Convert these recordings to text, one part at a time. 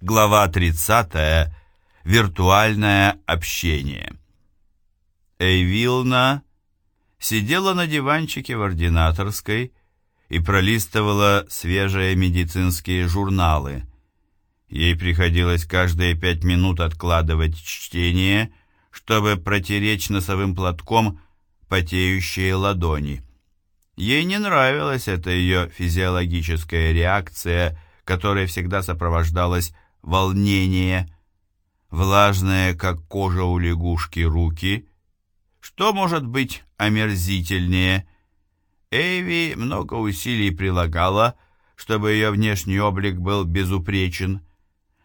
Глава 30. Виртуальное общение. Эйвилна сидела на диванчике в ординаторской и пролистывала свежие медицинские журналы. Ей приходилось каждые пять минут откладывать чтение, чтобы протереть носовым платком потеющие ладони. Ей не нравилась эта ее физиологическая реакция, которая всегда сопровождалась волнение, влажные, как кожа у лягушки, руки. Что может быть омерзительнее? Эйви много усилий прилагала, чтобы ее внешний облик был безупречен.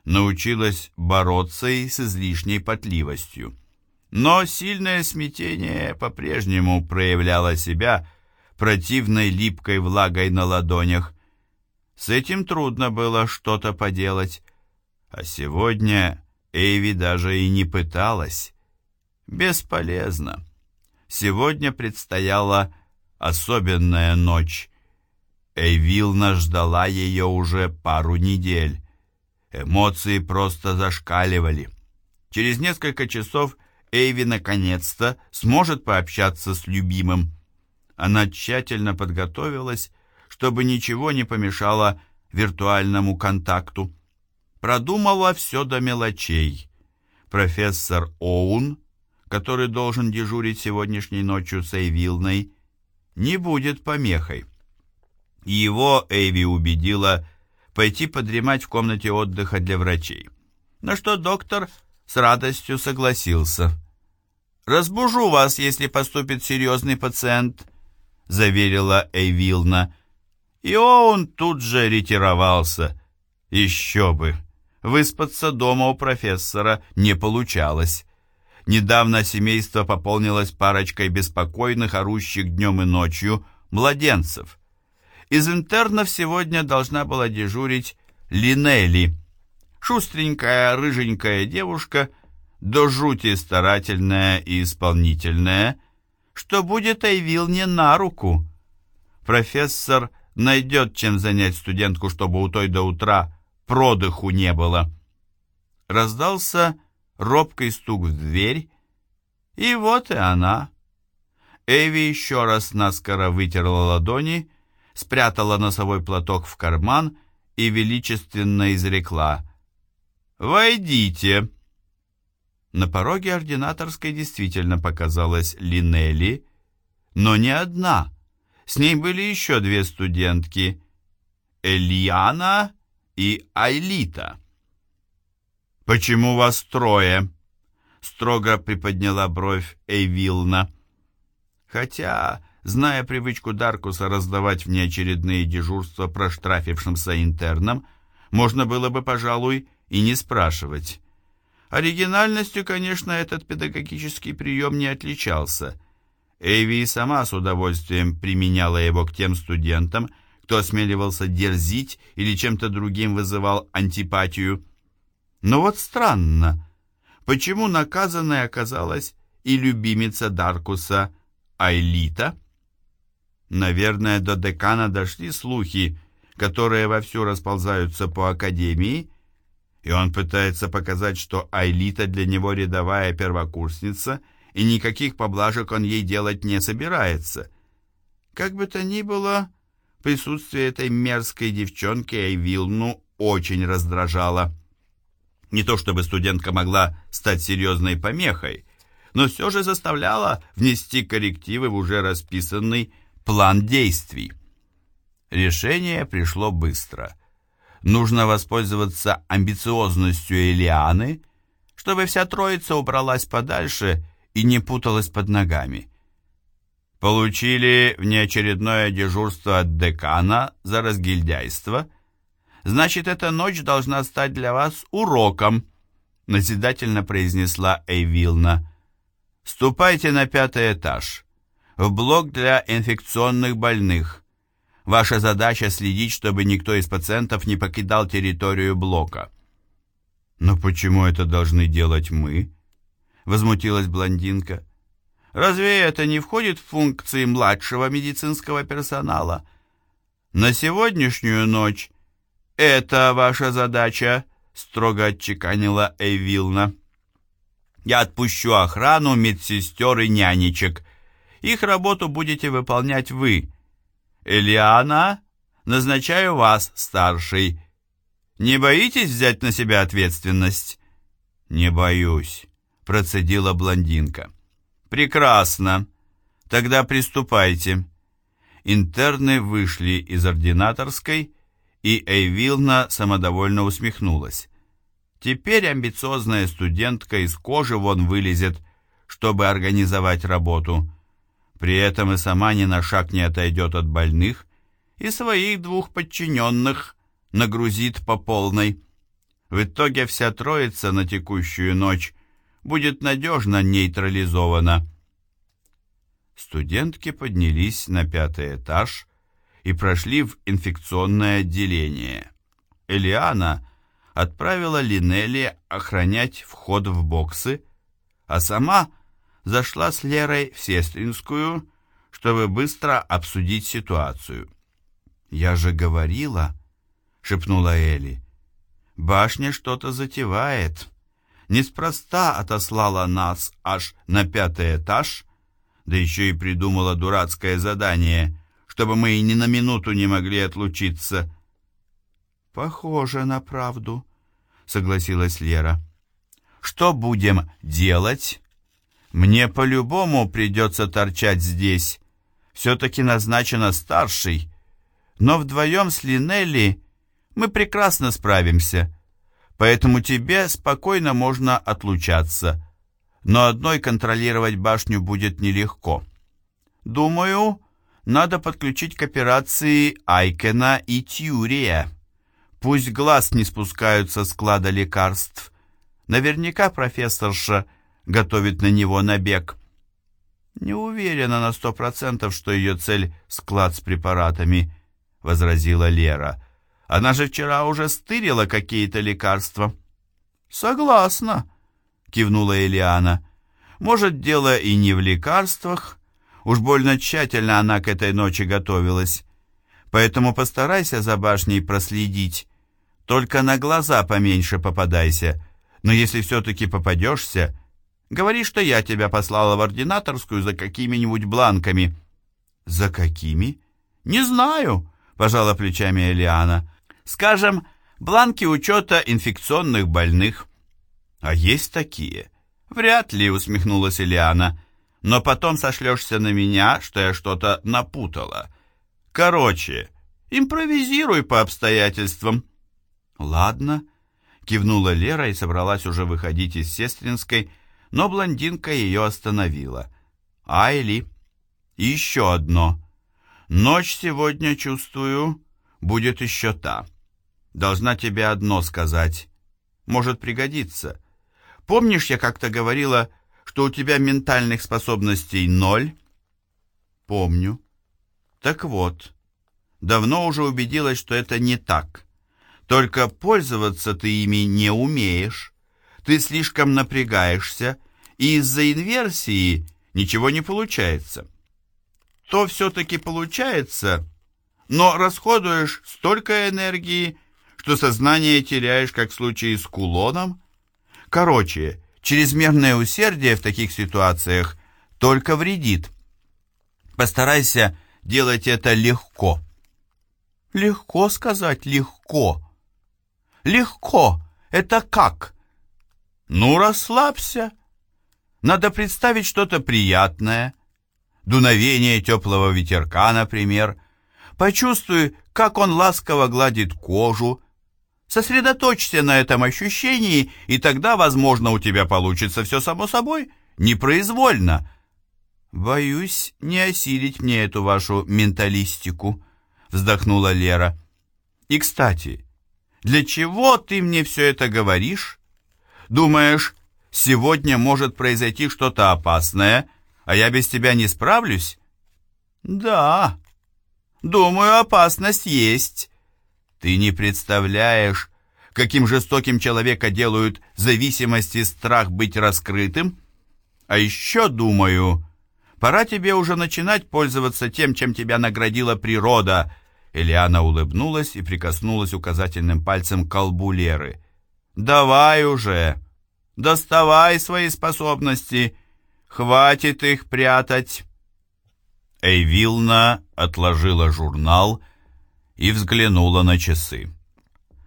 Научилась бороться и с излишней потливостью. Но сильное смятение по-прежнему проявляло себя противной липкой влагой на ладонях. С этим трудно было что-то поделать. А сегодня Эйви даже и не пыталась. Бесполезно. Сегодня предстояла особенная ночь. Эйвилна ждала ее уже пару недель. Эмоции просто зашкаливали. Через несколько часов Эйви наконец-то сможет пообщаться с любимым. Она тщательно подготовилась, чтобы ничего не помешало виртуальному контакту продумала все до мелочей. Профессор Оун, который должен дежурить сегодняшней ночью с Эйвилной, не будет помехой. Его Эйви убедила пойти подремать в комнате отдыха для врачей, на что доктор с радостью согласился. «Разбужу вас, если поступит серьезный пациент», — заверила Эйвилна. И он тут же ретировался. Еще бы! Выспаться дома у профессора не получалось. Недавно семейство пополнилось парочкой беспокойных, орущих днем и ночью, младенцев. Из интернов сегодня должна была дежурить Линелли, шустренькая, рыженькая девушка, до жути старательная и исполнительная, что будет Айвил не на руку. Профессор найдет чем занять студентку, чтобы у той до утра продыху не было. Раздался робкий стук в дверь, и вот и она. Эви еще раз наскоро вытерла ладони, спрятала носовой платок в карман и величественно изрекла «Войдите!». На пороге ординаторской действительно показалась Линелли, но не одна. С ней были еще две студентки — Эльяна и Айлита. «Почему вас трое?» — строго приподняла бровь Эйвилна. Хотя, зная привычку Даркуса раздавать внеочередные дежурства проштрафившимся интернам, можно было бы, пожалуй, и не спрашивать. Оригинальностью, конечно, этот педагогический прием не отличался. Эйви сама с удовольствием применяла его к тем студентам, кто осмеливался дерзить или чем-то другим вызывал антипатию. Но вот странно, почему наказанной оказалась и любимица Даркуса Айлита? Наверное, до декана дошли слухи, которые вовсю расползаются по академии, и он пытается показать, что Айлита для него рядовая первокурсница, и никаких поблажек он ей делать не собирается. Как бы то ни было, Присутствие этой мерзкой девчонки Эйвилну очень раздражало. Не то чтобы студентка могла стать серьезной помехой, но все же заставляла внести коррективы в уже расписанный план действий. Решение пришло быстро. Нужно воспользоваться амбициозностью Элианы, чтобы вся троица убралась подальше и не путалась под ногами. Получили внеочередное дежурство от декана за разгильдяйство. Значит, эта ночь должна стать для вас уроком, назидательно произнесла Эйвилна. Ступайте на пятый этаж, в блок для инфекционных больных. Ваша задача следить, чтобы никто из пациентов не покидал территорию блока. Но почему это должны делать мы? Возмутилась блондинка. Разве это не входит в функции младшего медицинского персонала? На сегодняшнюю ночь это ваша задача, строго отчеканила Эйвилна. «Я отпущу охрану, медсестер и нянечек. Их работу будете выполнять вы. Элиана, назначаю вас старший. Не боитесь взять на себя ответственность?» «Не боюсь», — процедила блондинка. «Прекрасно. Тогда приступайте». Интерны вышли из ординаторской, и Эйвилна самодовольно усмехнулась. Теперь амбициозная студентка из кожи вон вылезет, чтобы организовать работу. При этом и сама ни на шаг не отойдет от больных, и своих двух подчиненных нагрузит по полной. В итоге вся троица на текущую ночь будет надежно нейтрализована. Студентки поднялись на пятый этаж и прошли в инфекционное отделение. Элиана отправила Линелли охранять вход в боксы, а сама зашла с Лерой в Сестринскую, чтобы быстро обсудить ситуацию. «Я же говорила», — шепнула Элли, — «башня что-то затевает. Неспроста отослала нас аж на пятый этаж, да еще и придумала дурацкое задание, чтобы мы и ни на минуту не могли отлучиться. «Похоже на правду», — согласилась Лера. «Что будем делать? Мне по-любому придется торчать здесь. Все-таки назначено старший. Но вдвоем с Линелли мы прекрасно справимся, поэтому тебе спокойно можно отлучаться» но одной контролировать башню будет нелегко. Думаю, надо подключить к операции Айкена и Тюрия. Пусть глаз не спускают со склада лекарств. Наверняка профессорша готовит на него набег. Не уверена на сто процентов, что ее цель — склад с препаратами, — возразила Лера. Она же вчера уже стырила какие-то лекарства. Согласна, кивнула Элиана. Может, дело и не в лекарствах. Уж больно тщательно она к этой ночи готовилась. Поэтому постарайся за башней проследить. Только на глаза поменьше попадайся. Но если все-таки попадешься, говори, что я тебя послала в ординаторскую за какими-нибудь бланками». «За какими?» «Не знаю», — пожала плечами Элиана. «Скажем, бланки учета инфекционных больных». «А есть такие?» «Вряд ли», — усмехнулась Ильяна. «Но потом сошлешься на меня, что я что-то напутала. Короче, импровизируй по обстоятельствам». «Ладно», — кивнула Лера и собралась уже выходить из Сестринской, но блондинка ее остановила. «Айли, еще одно. Ночь сегодня, чувствую, будет еще та. Должна тебе одно сказать. Может пригодиться». Помнишь, я как-то говорила, что у тебя ментальных способностей ноль? Помню. Так вот, давно уже убедилась, что это не так. Только пользоваться ты ими не умеешь. Ты слишком напрягаешься, и из-за инверсии ничего не получается. То все-таки получается, но расходуешь столько энергии, что сознание теряешь, как в случае с кулоном, Короче, чрезмерное усердие в таких ситуациях только вредит. Постарайся делать это легко. Легко сказать легко. Легко. Это как? Ну, расслабься. Надо представить что-то приятное. Дуновение теплого ветерка, например. Почувствуй, как он ласково гладит кожу, Сосредоточься на этом ощущении, и тогда, возможно, у тебя получится все само собой, непроизвольно. Боюсь не осилить мне эту вашу менталистику, вздохнула Лера. И, кстати, для чего ты мне все это говоришь? Думаешь, сегодня может произойти что-то опасное, а я без тебя не справлюсь? Да, думаю, опасность есть, ты не представляешь, каким жестоким человека делают зависимость и страх быть раскрытым? А еще думаю, пора тебе уже начинать пользоваться тем, чем тебя наградила природа. Элиана улыбнулась и прикоснулась указательным пальцем к колбу Леры. Давай уже! Доставай свои способности! Хватит их прятать!» Эйвилна отложила журнал и взглянула на часы.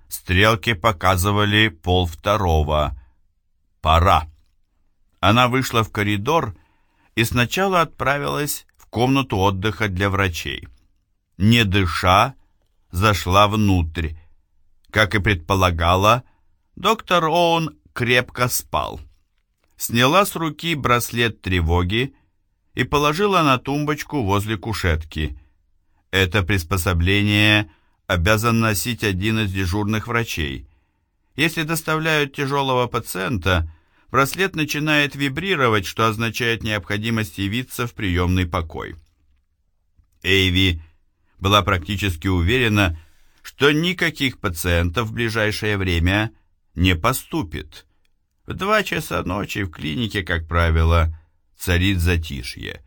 Стрелки показывали полвторого. Пора. Она вышла в коридор и сначала отправилась в комнату отдыха для врачей. Не дыша, зашла внутрь. Как и предполагала, доктор Оун крепко спал. Сняла с руки браслет тревоги и положила на тумбочку возле кушетки. Это приспособление обязан носить один из дежурных врачей. Если доставляют тяжелого пациента, браслет начинает вибрировать, что означает необходимость явиться в приемный покой. Эйви была практически уверена, что никаких пациентов в ближайшее время не поступит. В два часа ночи в клинике, как правило, царит затишье.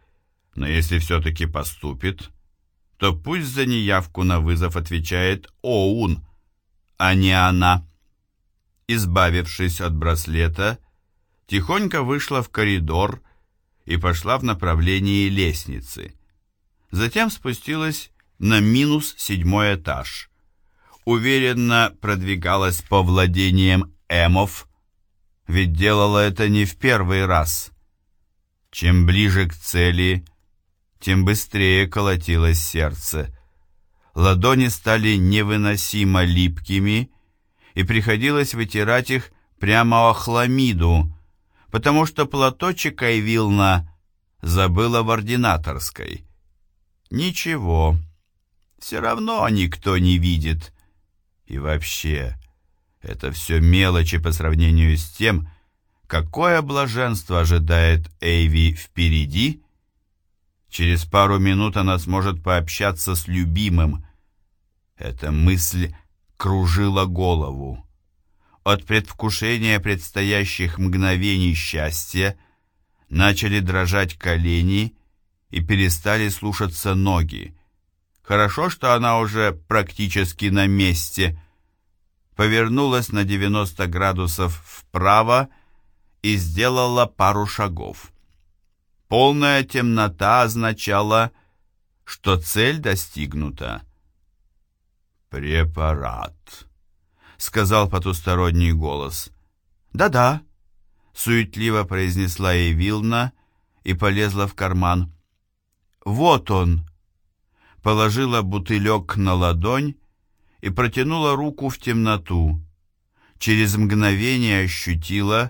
Но если все-таки поступит, то пусть за неявку на вызов отвечает Оун, а не она. Избавившись от браслета, тихонько вышла в коридор и пошла в направлении лестницы. Затем спустилась на минус седьмой этаж. Уверенно продвигалась по владениям эмов, ведь делала это не в первый раз. Чем ближе к цели, тем быстрее колотилось сердце. Ладони стали невыносимо липкими, и приходилось вытирать их прямо о хламиду, потому что платочек Айвилна забыла в ординаторской. Ничего, все равно никто не видит. И вообще, это все мелочи по сравнению с тем, какое блаженство ожидает Эйви впереди. Через пару минут она сможет пообщаться с любимым. Эта мысль кружила голову. От предвкушения предстоящих мгновений счастья начали дрожать колени и перестали слушаться ноги. Хорошо, что она уже практически на месте. Повернулась на 90 градусов вправо и сделала пару шагов. Полная темнота означала, что цель достигнута. «Препарат», — сказал потусторонний голос. «Да-да», — суетливо произнесла Вилна и полезла в карман. «Вот он!» Положила бутылек на ладонь и протянула руку в темноту. Через мгновение ощутила,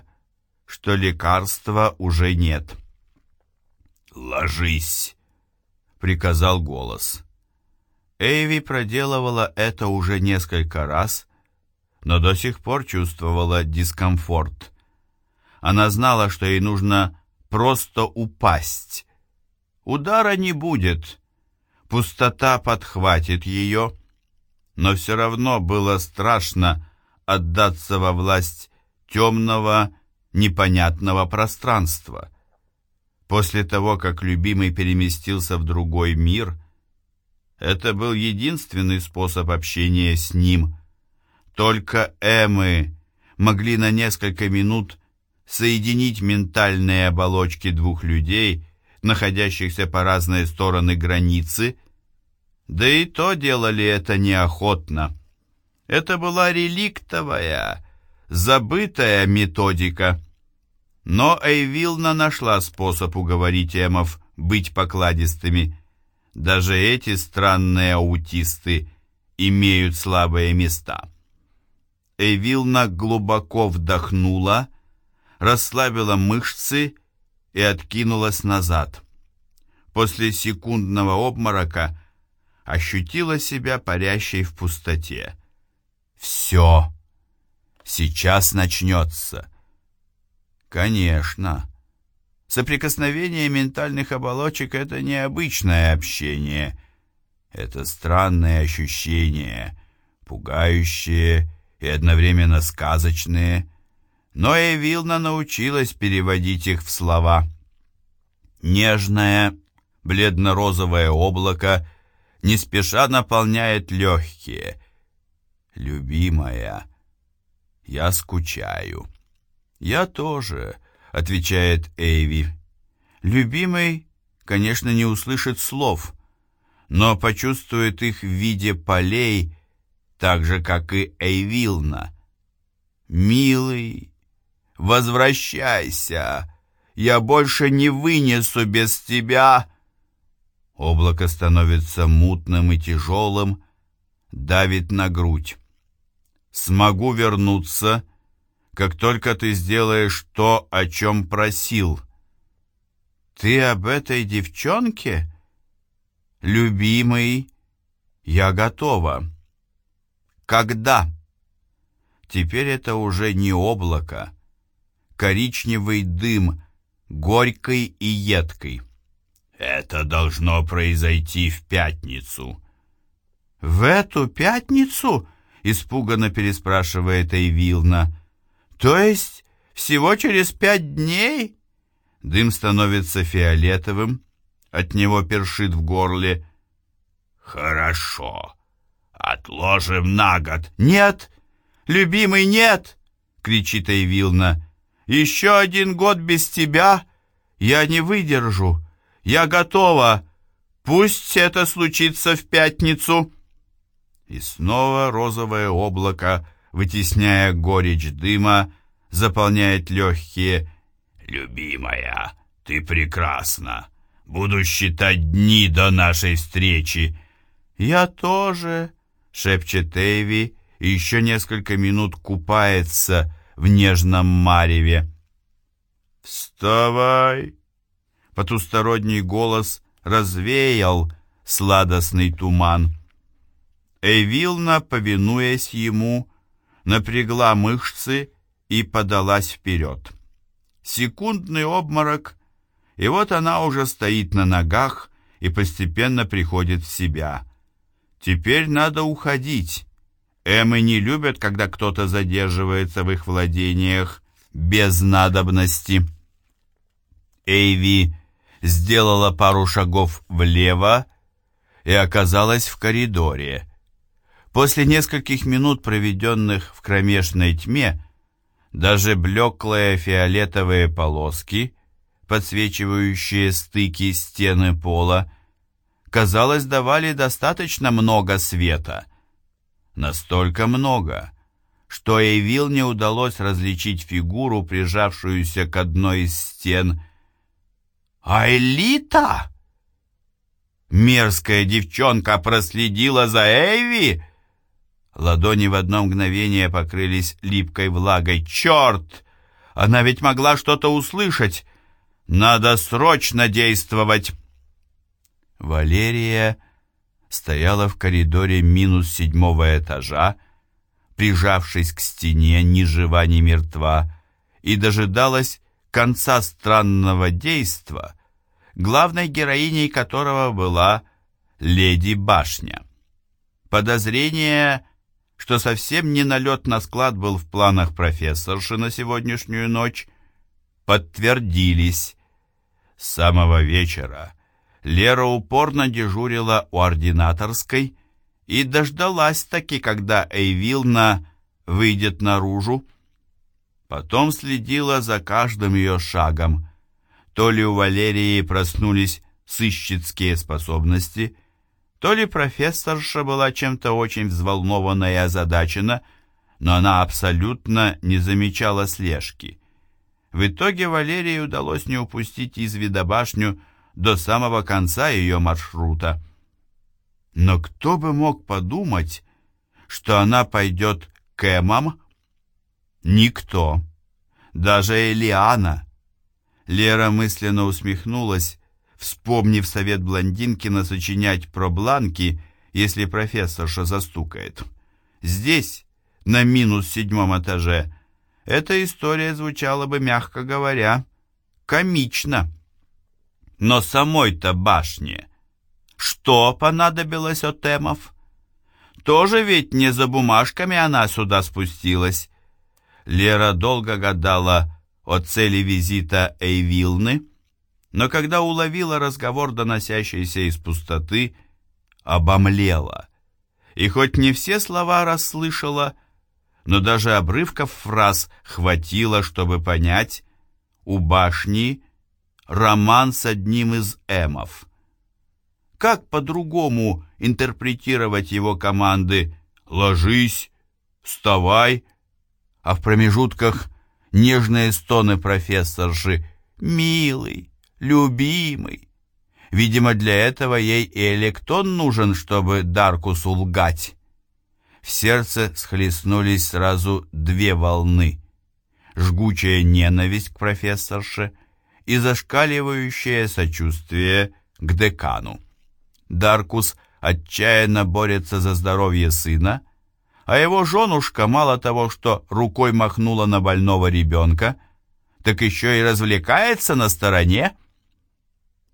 что лекарства уже нет. «Ложись!» — приказал голос. Эйви проделывала это уже несколько раз, но до сих пор чувствовала дискомфорт. Она знала, что ей нужно просто упасть, Удара не будет, пустота подхватит ее, но все равно было страшно отдаться во власть темного, непонятного пространства. После того, как любимый переместился в другой мир, это был единственный способ общения с ним. Только Эмы могли на несколько минут соединить ментальные оболочки двух людей находящихся по разные стороны границы, да и то делали это неохотно. Это была реликтовая, забытая методика. Но Эйвилна нашла способ уговорить эмов быть покладистыми. Даже эти странные аутисты имеют слабые места. Эйвилна глубоко вдохнула, расслабила мышцы и откинулась назад. После секундного обморока ощутила себя парящей в пустоте. «Все! Сейчас начнется!» «Конечно!» Соприкосновение ментальных оболочек — это необычное общение. Это странные ощущения, пугающие и одновременно сказочные — но и Вилна научилась переводить их в слова. Нежное, бледно-розовое облако не спеша наполняет легкие. «Любимая, Я скучаю. Я тоже, отвечает Эйви. Любимый, конечно, не услышит слов, но почувствует их в виде полей, так же, как и Эйвилна. «Милый, возвращайся! Я больше не вынесу без тебя!» Облако становится мутным и тяжелым, давит на грудь. «Смогу вернуться, как только ты сделаешь то, о чем просил». «Ты об этой девчонке?» «Любимый, я готова». «Когда?» Теперь это уже не облако, коричневый дым, горький и едкий. Это должно произойти в пятницу. В эту пятницу? Испуганно переспрашивает Эйвилна. То есть всего через пять дней? Дым становится фиолетовым, от него першит в горле. Хорошо. Отложим на год. Нет, любимый, нет, кричит Эйвилна. Еще один год без тебя я не выдержу. Я готова. Пусть это случится в пятницу. И снова розовое облако, вытесняя горечь дыма, заполняет легкие. «Любимая, ты прекрасна. Буду считать дни до нашей встречи». «Я тоже», — шепчет Эйви, и еще несколько минут купается в нежном мареве. «Вставай!» Потусторонний голос развеял сладостный туман. Эйвилна, повинуясь ему, напрягла мышцы и подалась вперед. Секундный обморок, и вот она уже стоит на ногах и постепенно приходит в себя. Теперь надо уходить. Эмы не любят, когда кто-то задерживается в их владениях без надобности. Эйви сделала пару шагов влево и оказалась в коридоре. После нескольких минут, проведенных в кромешной тьме, даже блеклые фиолетовые полоски, подсвечивающие стыки стены пола, казалось, давали достаточно много света. Настолько много, что Эйвил не удалось различить фигуру, прижавшуюся к одной из стен «Айлита?» Мерзкая девчонка проследила за Эйви. Ладони в одно мгновение покрылись липкой влагой. «Черт! Она ведь могла что-то услышать! Надо срочно действовать!» Валерия стояла в коридоре минус седьмого этажа, прижавшись к стене, ни жива, ни мертва, и дожидалась, конца странного действа, главной героиней которого была леди Башня. Подозрение, что совсем не налет на склад был в планах профессорши на сегодняшнюю ночь, подтвердились. С самого вечера Лера упорно дежурила у ординаторской и дождалась таки, когда Эйвилна выйдет наружу, Потом следила за каждым ее шагом. То ли у Валерии проснулись сыщицкие способности, то ли профессорша была чем-то очень взволнована и озадачена, но она абсолютно не замечала слежки. В итоге Валерии удалось не упустить из вида башню до самого конца ее маршрута. Но кто бы мог подумать, что она пойдет к Эмам, Никто. Даже Элиана. Лера мысленно усмехнулась, вспомнив совет Блондинкина сочинять про бланки, если профессорша застукает. Здесь, на минус седьмом этаже, эта история звучала бы, мягко говоря, комично. Но самой-то башне что понадобилось от Эмов? Тоже ведь не за бумажками она сюда спустилась. Лера долго гадала о цели визита Эйвилны, но когда уловила разговор, доносящийся из пустоты, обомлела. И хоть не все слова расслышала, но даже обрывков фраз хватило, чтобы понять, у башни роман с одним из эмов. Как по-другому интерпретировать его команды «ложись», «вставай», а в промежутках нежные стоны профессорши «милый», «любимый». Видимо, для этого ей и электон нужен, чтобы Даркусу лгать. В сердце схлестнулись сразу две волны. Жгучая ненависть к профессорше и зашкаливающее сочувствие к декану. Даркус отчаянно борется за здоровье сына, а его женушка мало того, что рукой махнула на больного ребенка, так еще и развлекается на стороне.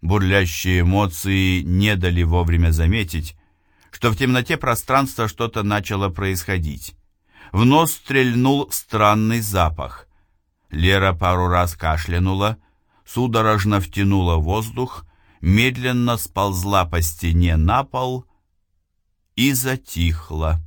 Бурлящие эмоции не дали вовремя заметить, что в темноте пространства что-то начало происходить. В нос стрельнул странный запах. Лера пару раз кашлянула, судорожно втянула воздух, медленно сползла по стене на пол и затихла.